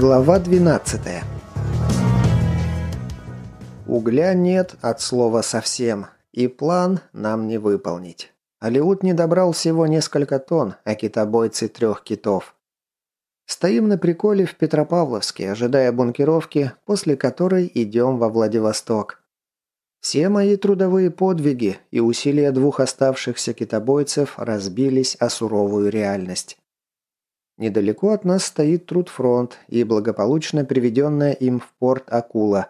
Глава 12 Угля нет от слова совсем, и план нам не выполнить. Алиут не добрал всего несколько тонн, а китобойцы трех китов. Стоим на приколе в Петропавловске, ожидая бункеровки, после которой идем во Владивосток. Все мои трудовые подвиги и усилия двух оставшихся китобойцев разбились о суровую реальность. Недалеко от нас стоит трудфронт и благополучно приведенная им в порт «Акула».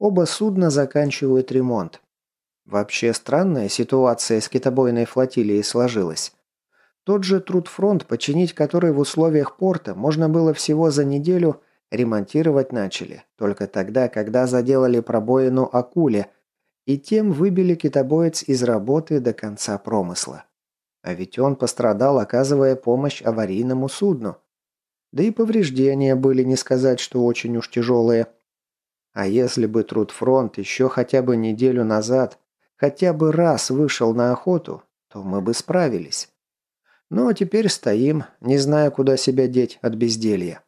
Оба судна заканчивают ремонт. Вообще странная ситуация с китобойной флотилией сложилась. Тот же трудфронт, починить который в условиях порта можно было всего за неделю, ремонтировать начали. Только тогда, когда заделали пробоину «Акуле», и тем выбили китобоец из работы до конца промысла. А ведь он пострадал, оказывая помощь аварийному судну. Да и повреждения были не сказать, что очень уж тяжелые. А если бы Трудфронт еще хотя бы неделю назад хотя бы раз вышел на охоту, то мы бы справились. Ну а теперь стоим, не зная, куда себя деть от безделья.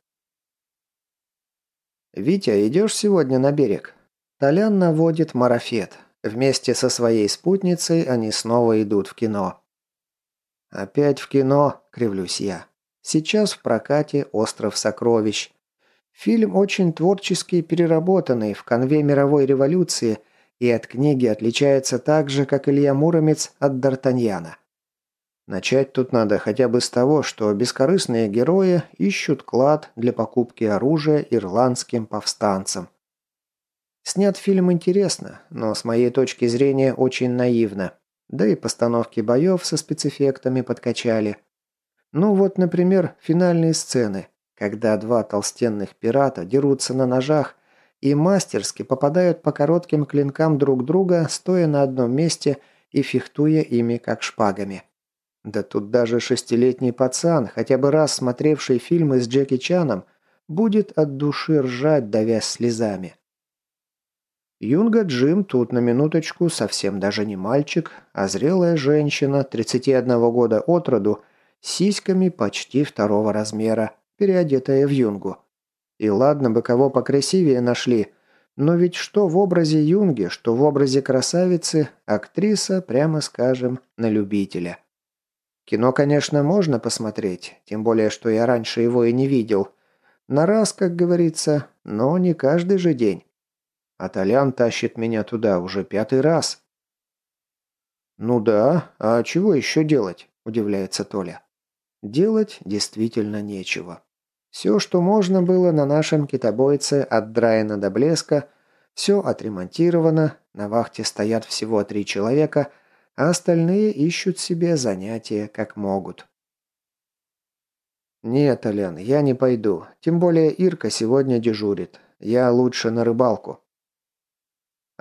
«Витя, идешь сегодня на берег?» Толян наводит марафет. Вместе со своей спутницей они снова идут в кино. «Опять в кино», – кривлюсь я. «Сейчас в прокате «Остров сокровищ». Фильм очень творчески переработанный в конве мировой революции и от книги отличается так же, как Илья Муромец от Д'Артаньяна. Начать тут надо хотя бы с того, что бескорыстные герои ищут клад для покупки оружия ирландским повстанцам. Снят фильм интересно, но с моей точки зрения очень наивно. Да и постановки боев со спецэффектами подкачали. Ну вот, например, финальные сцены, когда два толстенных пирата дерутся на ножах и мастерски попадают по коротким клинкам друг друга, стоя на одном месте и фехтуя ими как шпагами. Да тут даже шестилетний пацан, хотя бы раз смотревший фильмы с Джеки Чаном, будет от души ржать, давясь слезами. Юнга Джим тут на минуточку совсем даже не мальчик, а зрелая женщина 31 года от роду, с сиськами почти второго размера, переодетая в юнгу. И ладно бы кого покрасивее нашли, но ведь что в образе юнги, что в образе красавицы, актриса, прямо скажем, на любителя. Кино, конечно, можно посмотреть, тем более, что я раньше его и не видел. На раз, как говорится, но не каждый же день. А Толян тащит меня туда уже пятый раз. «Ну да, а чего еще делать?» – удивляется Толя. «Делать действительно нечего. Все, что можно было на нашем китобойце от драена до блеска, все отремонтировано, на вахте стоят всего три человека, а остальные ищут себе занятия как могут». «Нет, Толян, я не пойду. Тем более Ирка сегодня дежурит. Я лучше на рыбалку».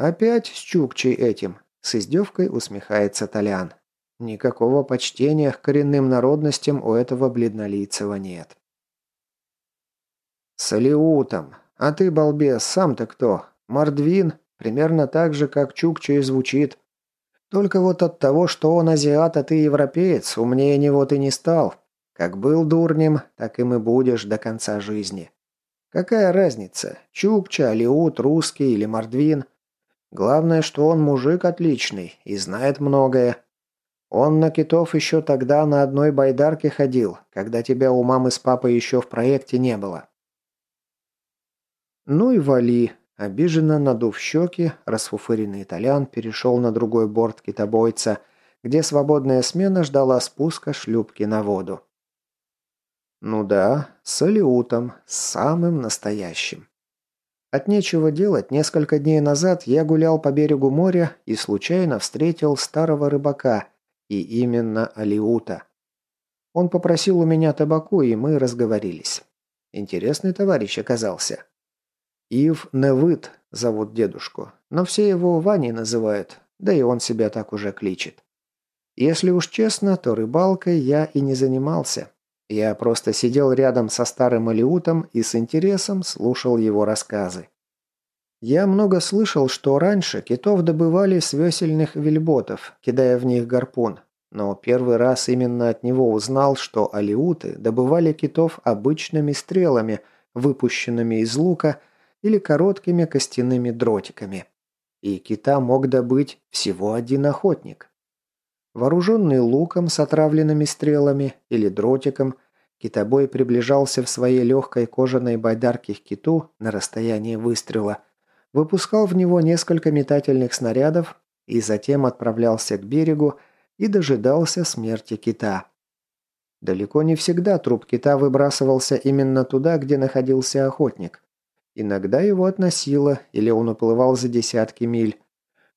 «Опять с Чукчей этим?» – с издевкой усмехается Толян. Никакого почтения к коренным народностям у этого бледнолицего нет. «Салиутом! А ты, балбес, сам-то кто? Мордвин? Примерно так же, как Чукча и звучит. Только вот от того, что он азиат, а ты европеец, умнее него ты не стал. Как был дурнем, так и будешь до конца жизни. Какая разница, Чукча, Алиут, русский или Мордвин? Главное, что он мужик отличный и знает многое. Он на китов еще тогда на одной байдарке ходил, когда тебя у мамы с папой еще в проекте не было. Ну и вали. Обиженно надув щеки, расфуфыренный итальян перешел на другой борт китобойца, где свободная смена ждала спуска шлюпки на воду. Ну да, с салютом, самым настоящим. От нечего делать, несколько дней назад я гулял по берегу моря и случайно встретил старого рыбака, и именно Алиута. Он попросил у меня табаку, и мы разговорились. Интересный товарищ оказался. Ив Невыт зовут дедушку, но все его Ваней называют, да и он себя так уже кличет. Если уж честно, то рыбалкой я и не занимался. Я просто сидел рядом со старым Алиутом и с интересом слушал его рассказы. Я много слышал, что раньше китов добывали с весельных вельботов, кидая в них гарпун. Но первый раз именно от него узнал, что алиуты добывали китов обычными стрелами, выпущенными из лука или короткими костяными дротиками. И кита мог добыть всего один охотник. Вооруженный луком с отравленными стрелами или дротиком, китобой приближался в своей легкой кожаной байдарке к киту на расстоянии выстрела, выпускал в него несколько метательных снарядов и затем отправлялся к берегу и дожидался смерти кита. Далеко не всегда труп кита выбрасывался именно туда, где находился охотник. Иногда его относило, или он уплывал за десятки миль.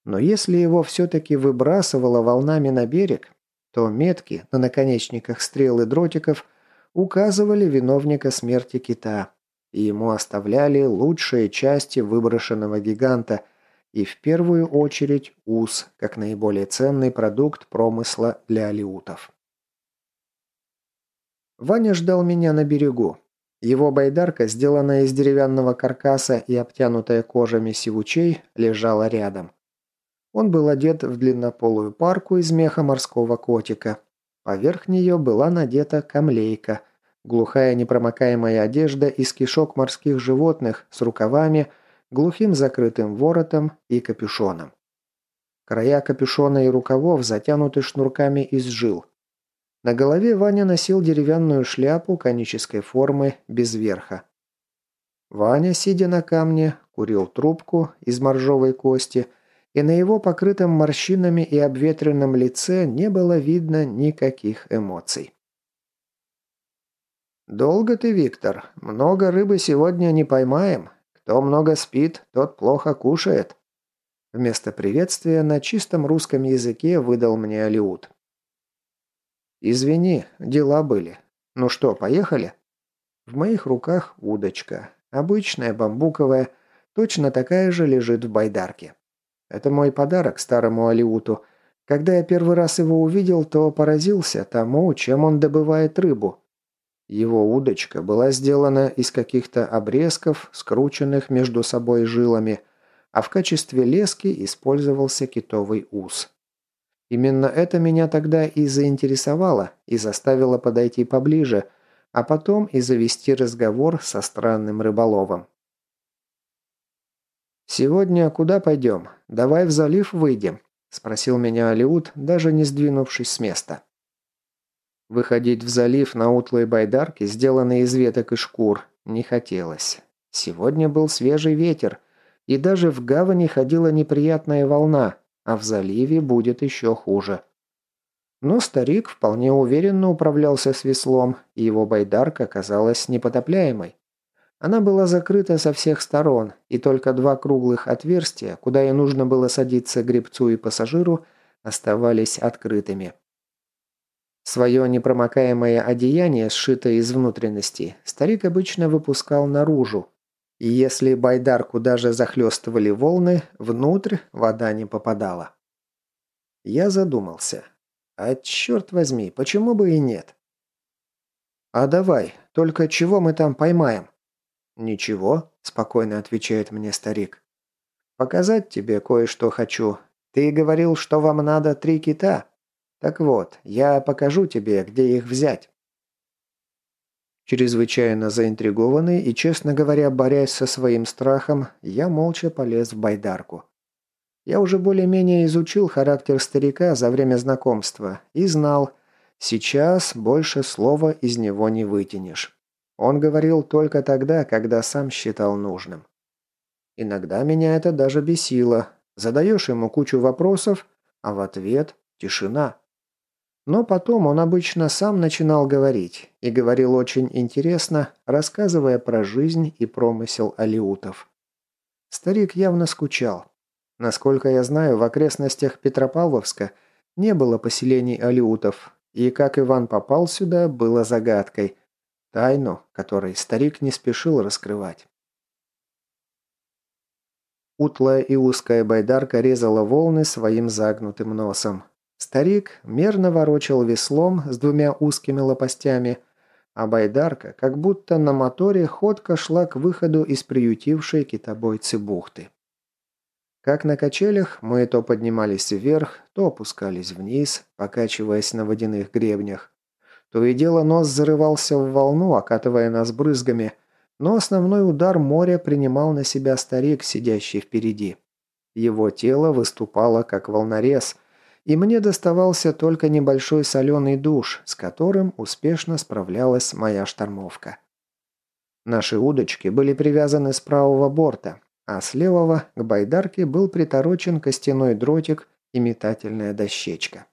Но если его все-таки выбрасывало волнами на берег, то метки на наконечниках стрел и дротиков указывали виновника смерти кита, и ему оставляли лучшие части выброшенного гиганта и в первую очередь ус, как наиболее ценный продукт промысла для алиутов. Ваня ждал меня на берегу. Его байдарка, сделанная из деревянного каркаса и обтянутая кожами сивучей, лежала рядом. Он был одет в длиннополую парку из меха морского котика. Поверх нее была надета камлейка, глухая непромокаемая одежда из кишок морских животных с рукавами, глухим закрытым воротом и капюшоном. Края капюшона и рукавов затянуты шнурками из жил – на голове Ваня носил деревянную шляпу конической формы без верха. Ваня, сидя на камне, курил трубку из моржовой кости, и на его покрытом морщинами и обветренном лице не было видно никаких эмоций. «Долго ты, Виктор. Много рыбы сегодня не поймаем. Кто много спит, тот плохо кушает». Вместо приветствия на чистом русском языке выдал мне Алиут. «Извини, дела были. Ну что, поехали?» В моих руках удочка. Обычная, бамбуковая, точно такая же лежит в байдарке. Это мой подарок старому Алиуту. Когда я первый раз его увидел, то поразился тому, чем он добывает рыбу. Его удочка была сделана из каких-то обрезков, скрученных между собой жилами, а в качестве лески использовался китовый ус. Именно это меня тогда и заинтересовало, и заставило подойти поближе, а потом и завести разговор со странным рыболовом. «Сегодня куда пойдем? Давай в залив выйдем», – спросил меня Алиут, даже не сдвинувшись с места. Выходить в залив на утлой байдарке, сделанной из веток и шкур, не хотелось. Сегодня был свежий ветер, и даже в гавани ходила неприятная волна, а в заливе будет еще хуже. Но старик вполне уверенно управлялся с веслом, и его байдарка казалась непотопляемой. Она была закрыта со всех сторон, и только два круглых отверстия, куда и нужно было садиться гребцу и пассажиру, оставались открытыми. Свое непромокаемое одеяние, сшитое из внутренности, старик обычно выпускал наружу, и если байдарку даже захлестывали волны, внутрь вода не попадала. Я задумался. А черт возьми, почему бы и нет? «А давай, только чего мы там поймаем?» «Ничего», – спокойно отвечает мне старик. «Показать тебе кое-что хочу. Ты говорил, что вам надо три кита. Так вот, я покажу тебе, где их взять». Чрезвычайно заинтригованный и, честно говоря, борясь со своим страхом, я молча полез в байдарку. Я уже более-менее изучил характер старика за время знакомства и знал, сейчас больше слова из него не вытянешь. Он говорил только тогда, когда сам считал нужным. Иногда меня это даже бесило. Задаешь ему кучу вопросов, а в ответ – тишина. Но потом он обычно сам начинал говорить, и говорил очень интересно, рассказывая про жизнь и промысел алиутов. Старик явно скучал. Насколько я знаю, в окрестностях Петропавловска не было поселений алиутов, и как Иван попал сюда, было загадкой, тайну, которой старик не спешил раскрывать. Утлая и узкая байдарка резала волны своим загнутым носом. Старик мерно ворочал веслом с двумя узкими лопастями, а байдарка, как будто на моторе, ходко шла к выходу из приютившей китобойцы бухты. Как на качелях, мы то поднимались вверх, то опускались вниз, покачиваясь на водяных гребнях. То и дело нос зарывался в волну, окатывая нас брызгами, Но основной удар моря принимал на себя старик, сидящий впереди. Его тело выступало как волнорез, и мне доставался только небольшой соленый душ, с которым успешно справлялась моя штормовка. Наши удочки были привязаны с правого борта, а с левого к байдарке был приторочен костяной дротик и метательная дощечка.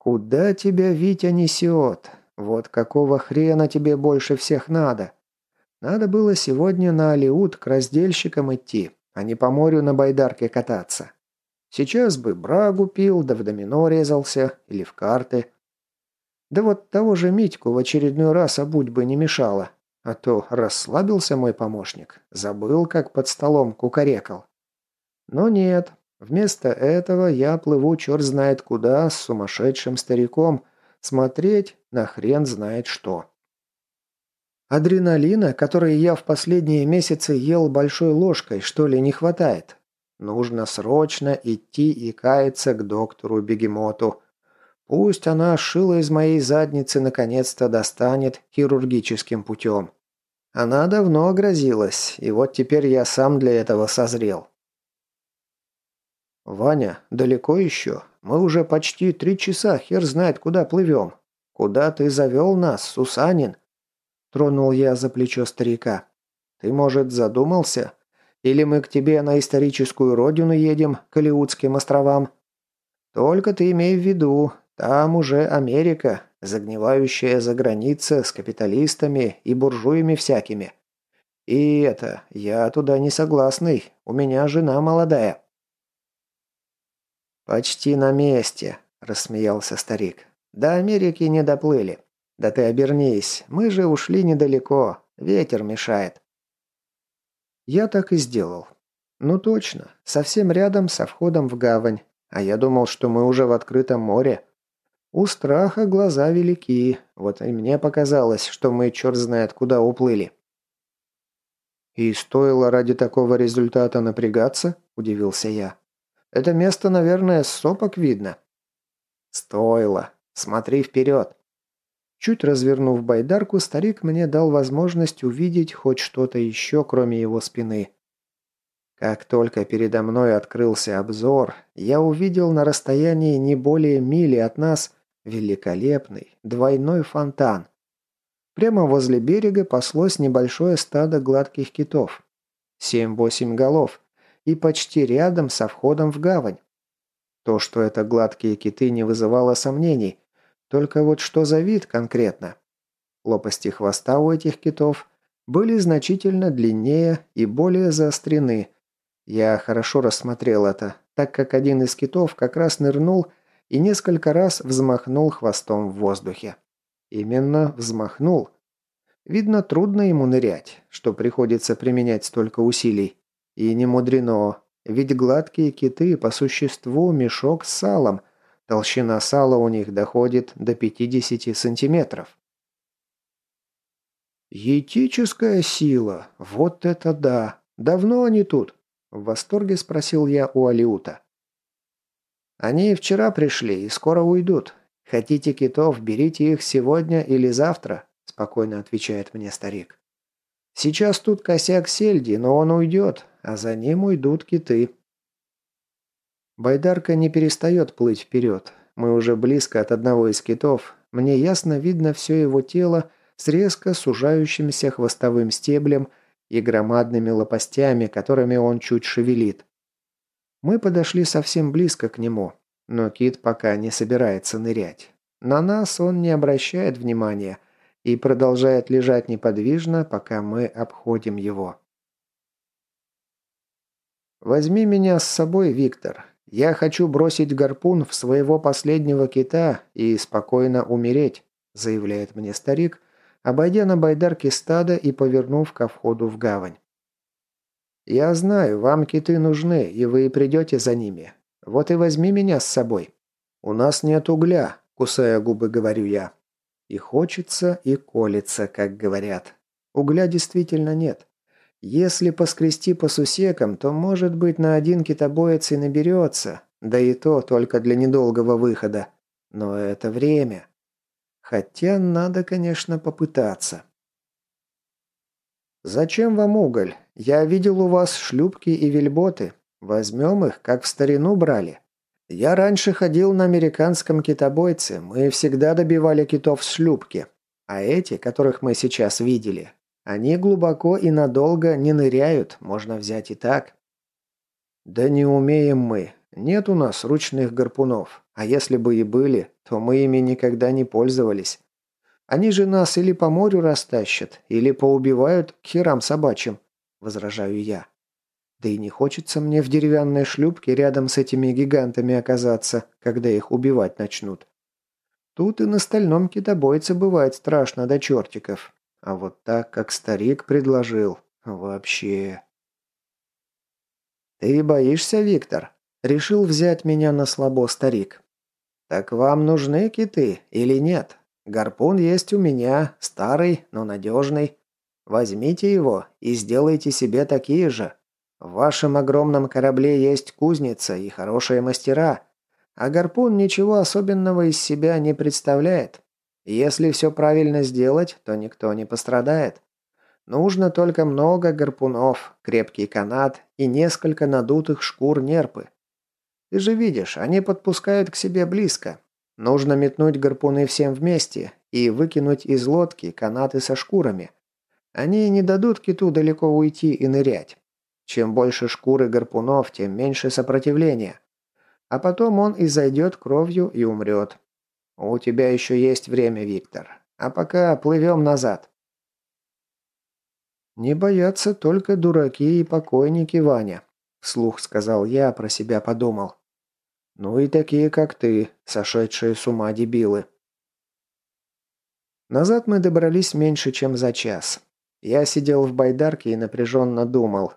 «Куда тебя Витя несет? Вот какого хрена тебе больше всех надо? Надо было сегодня на Алиут к раздельщикам идти, а не по морю на байдарке кататься. Сейчас бы брагу пил, да в домино резался, или в карты. Да вот того же Митьку в очередной раз обуть бы не мешало, а то расслабился мой помощник, забыл, как под столом кукарекал. Но нет, Вместо этого я плыву черт знает куда с сумасшедшим стариком, смотреть на хрен знает что. Адреналина, который я в последние месяцы ел большой ложкой, что ли, не хватает. Нужно срочно идти и каяться к доктору-бегемоту. Пусть она шила из моей задницы наконец-то достанет хирургическим путем. Она давно грозилась, и вот теперь я сам для этого созрел. «Ваня, далеко еще? Мы уже почти три часа, хер знает, куда плывем. Куда ты завел нас, Сусанин?» Тронул я за плечо старика. «Ты, может, задумался? Или мы к тебе на историческую родину едем, к Алиутским островам? Только ты имей в виду, там уже Америка, загнивающая за граница с капиталистами и буржуями всякими. И это, я туда не согласный, у меня жена молодая». «Почти на месте», – рассмеялся старик. «До Америки не доплыли. Да ты обернись, мы же ушли недалеко, ветер мешает». Я так и сделал. Ну точно, совсем рядом со входом в гавань, а я думал, что мы уже в открытом море. У страха глаза велики, вот и мне показалось, что мы черт знает куда уплыли. «И стоило ради такого результата напрягаться?» – удивился я. Это место, наверное, с сопок видно». «Стоило. Смотри вперед». Чуть развернув байдарку, старик мне дал возможность увидеть хоть что-то еще, кроме его спины. Как только передо мной открылся обзор, я увидел на расстоянии не более мили от нас великолепный двойной фонтан. Прямо возле берега паслось небольшое стадо гладких китов. Семь-восемь голов, и почти рядом со входом в гавань. То, что это гладкие киты, не вызывало сомнений. Только вот что за вид конкретно? Лопасти хвоста у этих китов были значительно длиннее и более заострены. Я хорошо рассмотрел это, так как один из китов как раз нырнул и несколько раз взмахнул хвостом в воздухе. Именно взмахнул. Видно, трудно ему нырять, что приходится применять столько усилий. И не мудрено, ведь гладкие киты по существу мешок с салом. Толщина сала у них доходит до 50 сантиметров. «Етическая сила! Вот это да! Давно они тут?» В восторге спросил я у Алиута. «Они вчера пришли и скоро уйдут. Хотите китов, берите их сегодня или завтра», спокойно отвечает мне старик. «Сейчас тут косяк сельди, но он уйдет, а за ним уйдут киты. Байдарка не перестает плыть вперед. Мы уже близко от одного из китов. Мне ясно видно все его тело с резко сужающимся хвостовым стеблем и громадными лопастями, которыми он чуть шевелит. Мы подошли совсем близко к нему, но кит пока не собирается нырять. На нас он не обращает внимания и продолжает лежать неподвижно, пока мы обходим его. «Возьми меня с собой, Виктор. Я хочу бросить гарпун в своего последнего кита и спокойно умереть», заявляет мне старик, обойдя на байдарке стадо и повернув ко входу в гавань. «Я знаю, вам киты нужны, и вы придете за ними. Вот и возьми меня с собой. У нас нет угля», кусая губы, говорю я. И хочется, и колется, как говорят. Угля действительно нет. Если поскрести по сусекам, то, может быть, на один китобоец и наберется, да и то только для недолгого выхода. Но это время. Хотя надо, конечно, попытаться. «Зачем вам уголь? Я видел у вас шлюпки и вельботы. Возьмем их, как в старину брали. Я раньше ходил на американском китобойце. Мы всегда добивали китов с шлюпки. А эти, которых мы сейчас видели, они глубоко и надолго не ныряют, можно взять и так». «Да не умеем мы. Нет у нас ручных гарпунов. А если бы и были, то мы ими никогда не пользовались. Они же нас или по морю растащат, или поубивают к херам собачьим», – возражаю я. Да и не хочется мне в деревянной шлюпке рядом с этими гигантами оказаться, когда их убивать начнут. Тут и на стальном китобойце бывает страшно до чертиков. А вот так, как старик предложил, вообще... «Ты боишься, Виктор?» Решил взять меня на слабо старик. «Так вам нужны киты или нет?» Гарпун есть у меня, старый, но надежный. Возьмите его и сделайте себе такие же. В вашем огромном корабле есть кузница и хорошие мастера, а гарпун ничего особенного из себя не представляет. Если все правильно сделать, то никто не пострадает. Нужно только много гарпунов, крепкий канат и несколько надутых шкур нерпы. Ты же видишь, они подпускают к себе близко, Нужно метнуть гарпуны всем вместе и выкинуть из лодки канаты со шкурами. Они не дадут киту далеко уйти и нырять. Чем больше шкуры гарпунов, тем меньше сопротивления. А потом он и зайдет кровью и умрет. У тебя еще есть время, Виктор. А пока плывем назад. «Не боятся только дураки и покойники, Ваня», – вслух сказал я, про себя подумал. Ну и такие, как ты, сошедшие с ума дебилы. Назад мы добрались меньше, чем за час. Я сидел в байдарке и напряженно думал.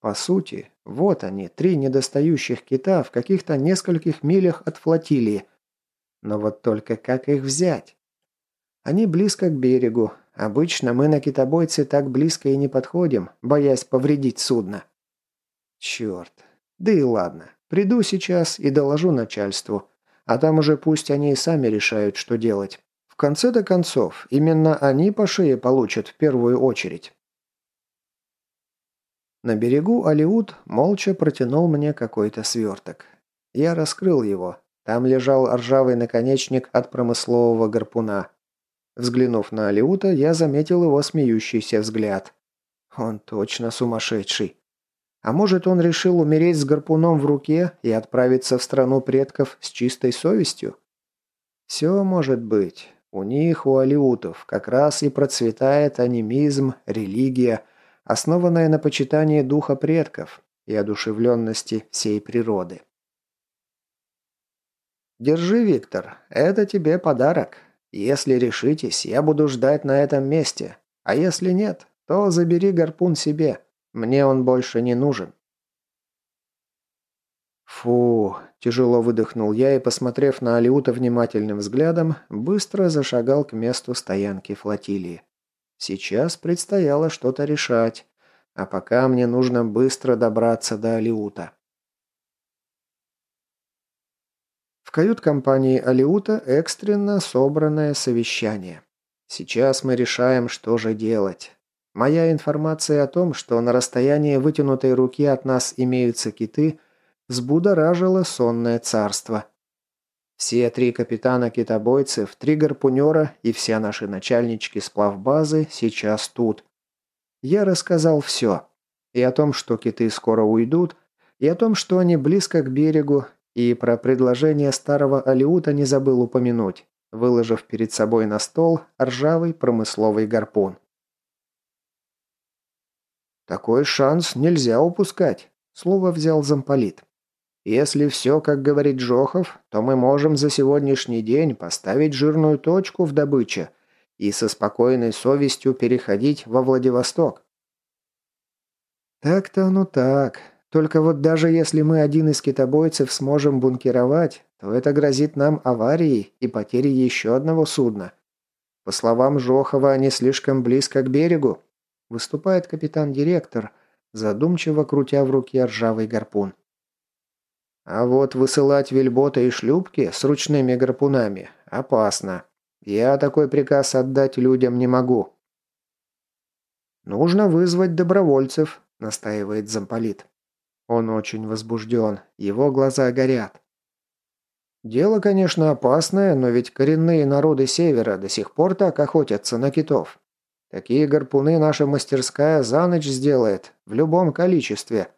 По сути, вот они, три недостающих кита в каких-то нескольких милях от флотилии. Но вот только как их взять? Они близко к берегу. Обычно мы на китобойце так близко и не подходим, боясь повредить судно. Черт. Да и ладно. Приду сейчас и доложу начальству. А там уже пусть они и сами решают, что делать. В конце-то концов, именно они по шее получат в первую очередь. На берегу Алиут молча протянул мне какой-то сверток. Я раскрыл его. Там лежал ржавый наконечник от промыслового гарпуна. Взглянув на Алиута, я заметил его смеющийся взгляд. Он точно сумасшедший. А может, он решил умереть с гарпуном в руке и отправиться в страну предков с чистой совестью? Все может быть. У них, у алиутов, как раз и процветает анимизм, религия, основанная на почитании духа предков и одушевленности всей природы. «Держи, Виктор, это тебе подарок. Если решитесь, я буду ждать на этом месте. А если нет, то забери гарпун себе. Мне он больше не нужен. Фу, тяжело выдохнул я и, посмотрев на Алиута внимательным взглядом, быстро зашагал к месту стоянки флотилии. Сейчас предстояло что-то решать, а пока мне нужно быстро добраться до Алиута. Кают-компании Алиута экстренно собранное совещание. Сейчас мы решаем, что же делать. Моя информация о том, что на расстоянии вытянутой руки от нас имеются киты, взбудоражила сонное царство. Все три капитана китобойцев, три гарпунера и все наши начальнички сплавбазы сейчас тут. Я рассказал все. И о том, что киты скоро уйдут, и о том, что они близко к берегу, и про предложение старого Алиута не забыл упомянуть, выложив перед собой на стол ржавый промысловый гарпун. Такой шанс нельзя упускать», – слово взял замполит. «Если все, как говорит Жохов, то мы можем за сегодняшний день поставить жирную точку в добыче и со спокойной совестью переходить во Владивосток». «Так-то оно так. Только вот даже если мы один из китобойцев сможем бункеровать, то это грозит нам аварией и потерей еще одного судна. По словам Жохова, они слишком близко к берегу, Выступает капитан-директор, задумчиво крутя в руке ржавый гарпун. А вот высылать вельботы и шлюпки с ручными гарпунами опасно. Я такой приказ отдать людям не могу. «Нужно вызвать добровольцев», – настаивает замполит. Он очень возбужден, его глаза горят. Дело, конечно, опасное, но ведь коренные народы Севера до сих пор так охотятся на китов. Такие гарпуны наша мастерская за ночь сделает, в любом количестве.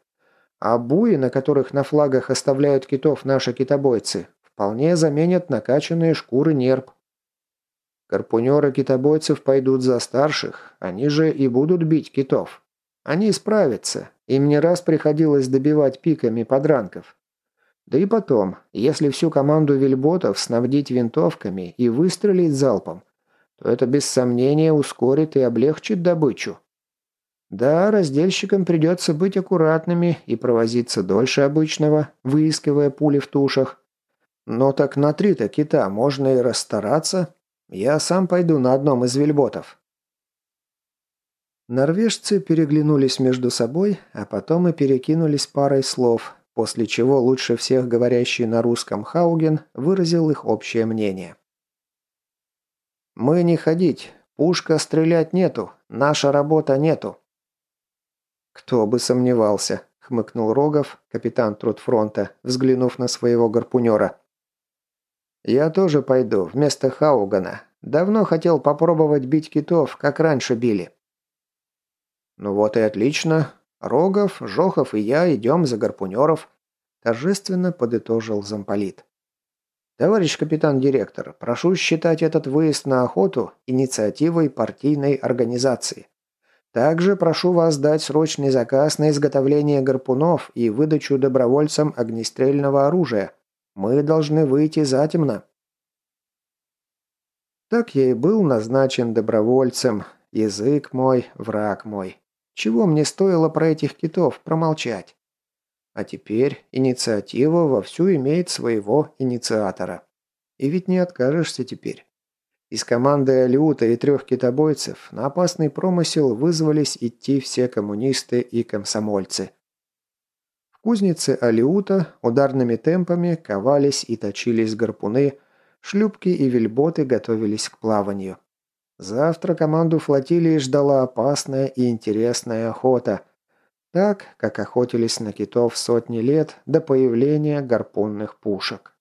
А буи, на которых на флагах оставляют китов наши китобойцы, вполне заменят накачанные шкуры нерп. Гарпунеры китобойцев пойдут за старших, они же и будут бить китов. Они справятся, им не раз приходилось добивать пиками подранков. Да и потом, если всю команду вельботов снабдить винтовками и выстрелить залпом, то это без сомнения ускорит и облегчит добычу. Да, раздельщикам придется быть аккуратными и провозиться дольше обычного, выискивая пули в тушах. Но так на три-то кита можно и расстараться. Я сам пойду на одном из вельботов. Норвежцы переглянулись между собой, а потом и перекинулись парой слов, после чего лучше всех говорящий на русском Хауген выразил их общее мнение. «Мы не ходить. Пушка стрелять нету. Наша работа нету». «Кто бы сомневался», — хмыкнул Рогов, капитан Трудфронта, взглянув на своего гарпунера. «Я тоже пойду, вместо Хаугана. Давно хотел попробовать бить китов, как раньше били». «Ну вот и отлично. Рогов, Жохов и я идем за гарпунеров», – торжественно подытожил замполит. «Товарищ капитан-директор, прошу считать этот выезд на охоту инициативой партийной организации. Также прошу вас дать срочный заказ на изготовление гарпунов и выдачу добровольцам огнестрельного оружия. Мы должны выйти затемно». Так я и был назначен добровольцем. Язык мой, враг мой. Чего мне стоило про этих китов промолчать? А теперь инициатива вовсю имеет своего инициатора. И ведь не откажешься теперь. Из команды Алиута и трех китобойцев на опасный промысел вызвались идти все коммунисты и комсомольцы. В кузнице Алиута ударными темпами ковались и точились гарпуны, шлюпки и вельботы готовились к плаванию. Завтра команду флотилии ждала опасная и интересная охота. Так, как охотились на китов сотни лет до появления гарпунных пушек.